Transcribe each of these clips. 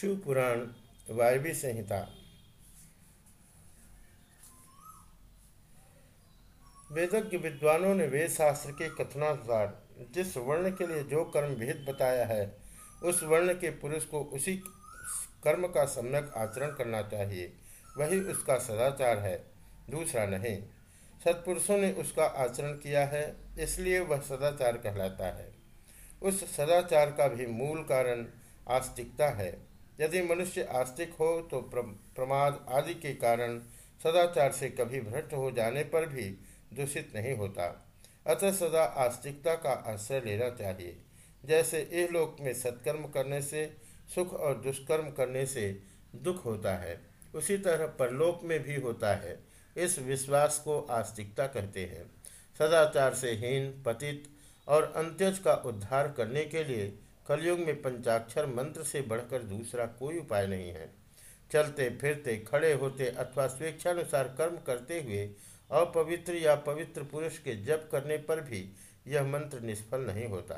शिवपुराण वायवी संहिता। वेदज्ञ विद्वानों ने वेद शास्त्र के कथनानुसार जिस वर्ण के लिए जो कर्म विहित बताया है, उस वर्ण के पुरुष को उसी कर्म का सम्यक आचरण करना चाहिए। वही उसका सदाचार है, दूसरा नहीं। सत्पुरुषों ने उसका आचरण किया है, इसलिए वह सदाचार कहलाता है। उस सदाचार का भी मूल कारण आस्तिकता है। यदि मनुष्य आस्तिक हो तो प्रमाद आदि के कारण सदाचार से कभी भ्रष्ट हो जाने पर भी दूषित नहीं होता। अतः सदा आस्तिकता का आश्रय लेना चाहिए। जैसे इह लोक में सत्कर्म करने से, सुख और दुष्कर्म करने से दुख होता है, उसी तरह परलोक में भी होता है। इस विश्वास को आस्तिकता कहते हैं। सदाचार से हीन, पतित और अंत्यज का उद्धार करने के लिए कलयुग में पंचाक्षर मंत्र से बढ़कर दूसरा कोई उपाय नहीं है। चलते, फिरते, खड़े होते अथवा स्वेच्छानुसार कर्म करते हुए अपवित्र या पवित्र पुरुष के जप करने पर भी यह मंत्र निष्फल नहीं होता।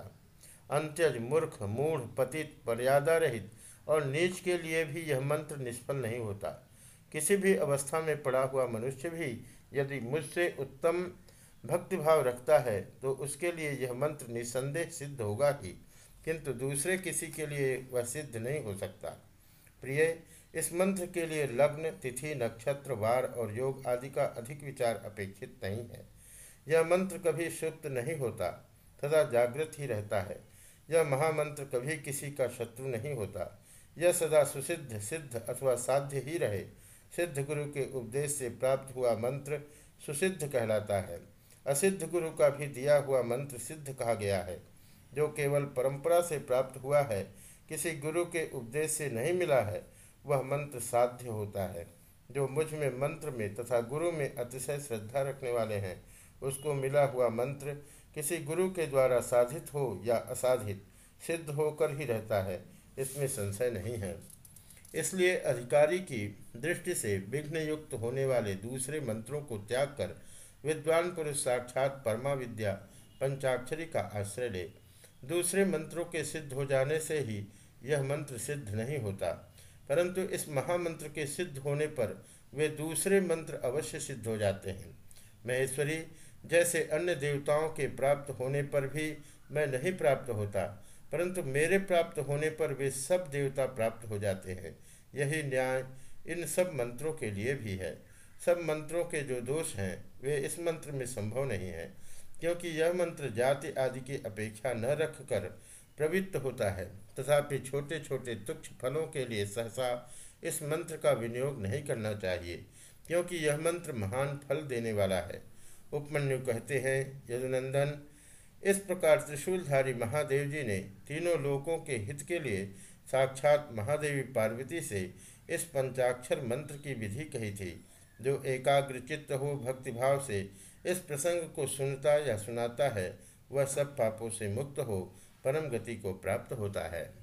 अंत्यज, मूर्ख, मूढ़, पतित, मर्यादा रहित और नीच के लिए भी यह मंत्र निष्फल नहीं होता। किसी भी अवस्था में पड़ा हुआ मनुष्य भी यदि मुझसे उत्तम भक्तिभाव रखता है तो उसके लिए यह मंत्र निसंदेह सिद्ध होगा ही। किंतु दूसरे किसी के लिए वह सिद्ध नहीं हो सकता। प्रिय, इस मंत्र के लिए लग्न, तिथि, नक्षत्र, वार और योग आदि का अधिक विचार अपेक्षित नहीं है। यह मंत्र कभी सुप्त नहीं होता, तथा जागृत ही रहता है। यह महामंत्र कभी किसी का शत्रु नहीं होता। यह सदा सुसिद्ध, सिद्ध अथवा साध्य ही रहे। सिद्ध गुरु के उपदेश से प्राप्त हुआ मंत्र सुसिद्ध कहलाता है। असिद्ध गुरु का भी दिया हुआ मंत्र सिद्ध कहा गया है। जो केवल परंपरा से प्राप्त हुआ है, किसी गुरु के उपदेश से नहीं मिला है, वह मंत्र साध्य होता है। जो मुझमें मंत्र में तथा गुरु में अतिशय श्रद्धा रखने वाले हैं, उसको मिला हुआ मंत्र किसी गुरु के द्वारा साधित हो या असाधित, सिद्ध होकर ही रहता है, इसमें संशय नहीं है। इसलिए अधिकारी की दृष्टि से विघ्न युक्त होने वाले दूसरे मंत्रों को त्याग कर, विद्वान पुरुष साक्षात परमा विद्या पंचाक्षरी का आश्रय ले। दूसरे मंत्रों के सिद्ध हो जाने से ही यह मंत्र सिद्ध नहीं होता। परंतु इस महामंत्र के सिद्ध होने पर वे दूसरे मंत्र अवश्य सिद्ध हो जाते हैं। महेश्वरी, जैसे अन्य देवताओं के प्राप्त होने पर भी मैं नहीं प्राप्त होता, परंतु मेरे प्राप्त होने पर वे सब देवता प्राप्त हो जाते हैं। यही न्याय इन सब मंत्रों के लिए भी है। सब मंत्रों के जो दोष हैं, वे इस मंत्र में संभव नहीं है। क्योंकि यह मंत्र जाति आदि की अपेक्षा न रखकर प्रवृत्त होता है। तथापि छोटे छोटे तुक्ष फलों के लिए सहसा इस मंत्र का विनियोग नहीं करना चाहिए, क्योंकि यह मंत्र महान फल देने वाला है। उपमन्यु कहते हैं, यदुनंदन, इस प्रकार त्रिशूलधारी महादेव जी ने तीनों लोकों के हित के लिए साक्षात महादेवी पार्वती से इस पंचाक्षर मंत्र की विधि कही थी, जो एकाग्र चित्त हो, भक्तिभाव से इस प्रसंग को सुनता या सुनाता है, वह सब पापों से मुक्त हो, परम गति को प्राप्त होता है।